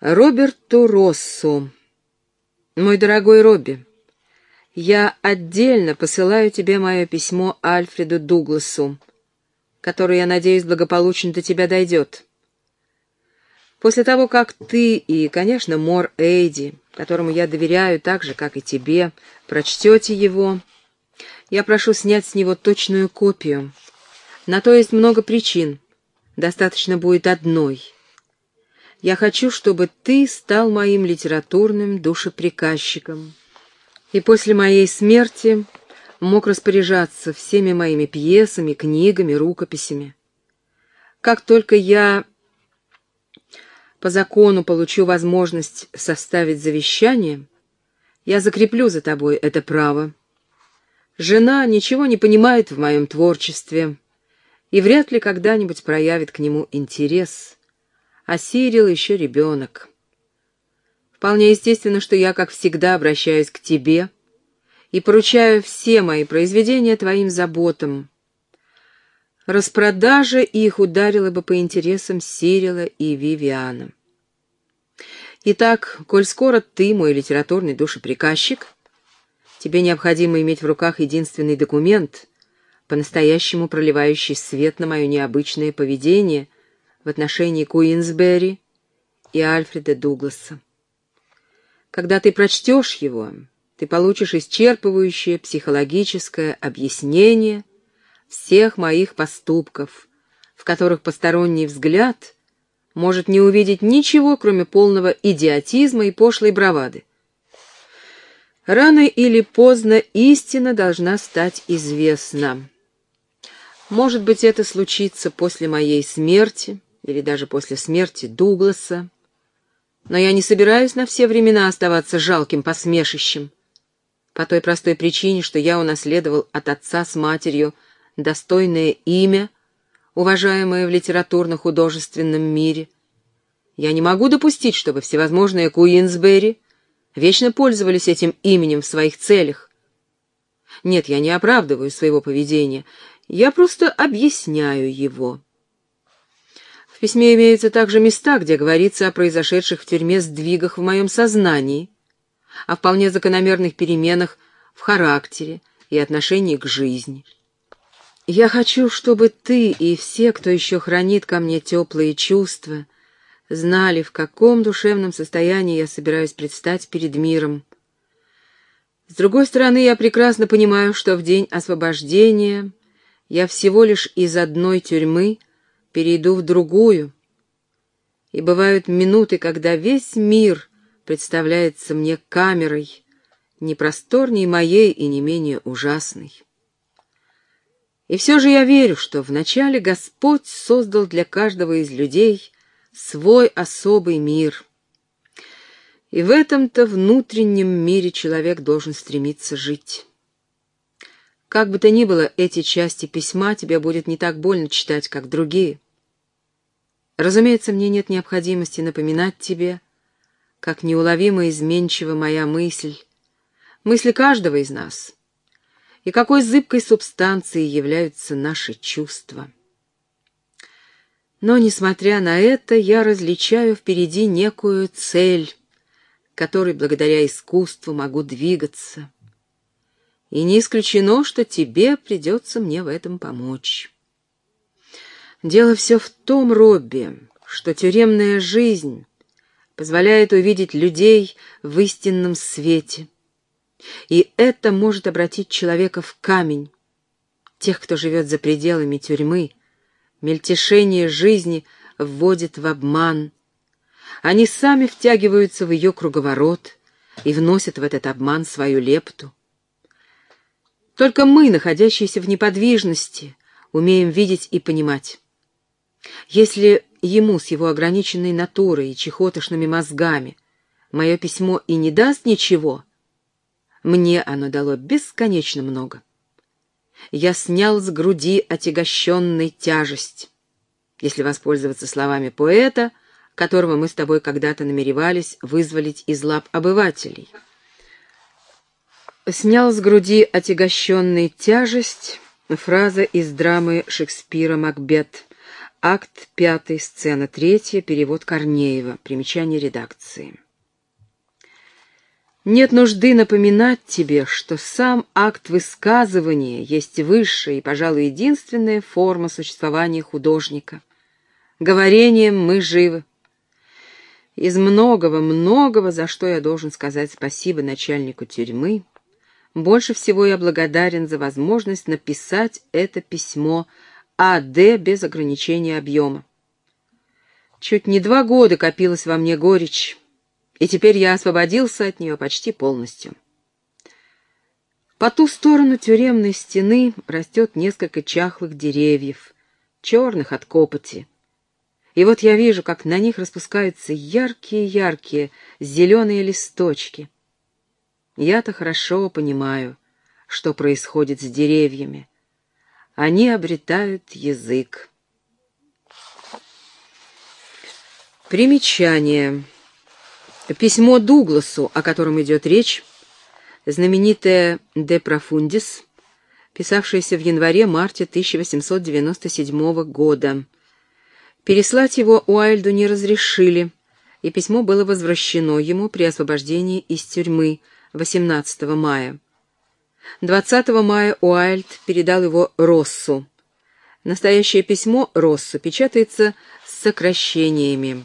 Роберту Россу. Мой дорогой Робби, я отдельно посылаю тебе мое письмо Альфреду Дугласу, которое, я надеюсь, благополучно до тебя дойдет. После того, как ты и, конечно, Мор Эйди, которому я доверяю так же, как и тебе, прочтете его, я прошу снять с него точную копию. На то есть много причин. Достаточно будет одной — я хочу, чтобы ты стал моим литературным душеприказчиком. И после моей смерти мог распоряжаться всеми моими пьесами, книгами, рукописями. Как только я по закону получу возможность составить завещание, я закреплю за тобой это право. Жена ничего не понимает в моем творчестве и вряд ли когда-нибудь проявит к нему интерес а Сирил еще ребенок. Вполне естественно, что я, как всегда, обращаюсь к тебе и поручаю все мои произведения твоим заботам. Распродажа их ударила бы по интересам Сирила и Вивиана. Итак, коль скоро ты мой литературный душеприказчик, тебе необходимо иметь в руках единственный документ, по-настоящему проливающий свет на мое необычное поведение — в отношении Куинсбери и Альфреда Дугласа. Когда ты прочтешь его, ты получишь исчерпывающее психологическое объяснение всех моих поступков, в которых посторонний взгляд может не увидеть ничего, кроме полного идиотизма и пошлой бравады. Рано или поздно истина должна стать известна. Может быть, это случится после моей смерти, или даже после смерти Дугласа. Но я не собираюсь на все времена оставаться жалким посмешищем. По той простой причине, что я унаследовал от отца с матерью достойное имя, уважаемое в литературно-художественном мире. Я не могу допустить, чтобы всевозможные Куинсбери вечно пользовались этим именем в своих целях. Нет, я не оправдываю своего поведения, я просто объясняю его. В письме имеются также места, где говорится о произошедших в тюрьме сдвигах в моем сознании, о вполне закономерных переменах в характере и отношении к жизни. Я хочу, чтобы ты и все, кто еще хранит ко мне теплые чувства, знали, в каком душевном состоянии я собираюсь предстать перед миром. С другой стороны, я прекрасно понимаю, что в день освобождения я всего лишь из одной тюрьмы перейду в другую. И бывают минуты, когда весь мир представляется мне камерой, не просторней моей и не менее ужасной. И все же я верю, что вначале Господь создал для каждого из людей свой особый мир. И в этом-то внутреннем мире человек должен стремиться жить. Как бы то ни было, эти части письма тебе будет не так больно читать, как другие. Разумеется, мне нет необходимости напоминать тебе, как неуловимо изменчива моя мысль, мысли каждого из нас, и какой зыбкой субстанцией являются наши чувства. Но, несмотря на это, я различаю впереди некую цель, которой благодаря искусству могу двигаться и не исключено, что тебе придется мне в этом помочь. Дело все в том, Робби, что тюремная жизнь позволяет увидеть людей в истинном свете, и это может обратить человека в камень. Тех, кто живет за пределами тюрьмы, мельтешение жизни вводит в обман. Они сами втягиваются в ее круговорот и вносят в этот обман свою лепту. Только мы, находящиеся в неподвижности, умеем видеть и понимать. Если ему с его ограниченной натурой и чехотошными мозгами мое письмо и не даст ничего, мне оно дало бесконечно много. Я снял с груди отягощенной тяжесть, если воспользоваться словами поэта, которого мы с тобой когда-то намеревались вызволить из лап обывателей снял с груди отягощенный тяжесть, фраза из драмы Шекспира «Макбет», Акт пятый, сцена третья, перевод Корнеева, примечание редакции. Нет нужды напоминать тебе, что сам акт высказывания есть высшая и, пожалуй, единственная форма существования художника. Говорением мы живы. Из многого-многого, за что я должен сказать спасибо начальнику тюрьмы, больше всего я благодарен за возможность написать это письмо А.Д. без ограничения объема. Чуть не два года копилась во мне горечь, и теперь я освободился от нее почти полностью. По ту сторону тюремной стены растет несколько чахлых деревьев, черных от копоти. И вот я вижу, как на них распускаются яркие-яркие зеленые листочки. Я-то хорошо понимаю, что происходит с деревьями. Они обретают язык. Примечание. Письмо Дугласу, о котором идет речь, знаменитое «De Profundis», писавшееся в январе-марте 1897 года. Переслать его Уайльду не разрешили, и письмо было возвращено ему при освобождении из тюрьмы 18 мая. 20 мая Уайльд передал его Россу. Настоящее письмо Россу печатается с сокращениями.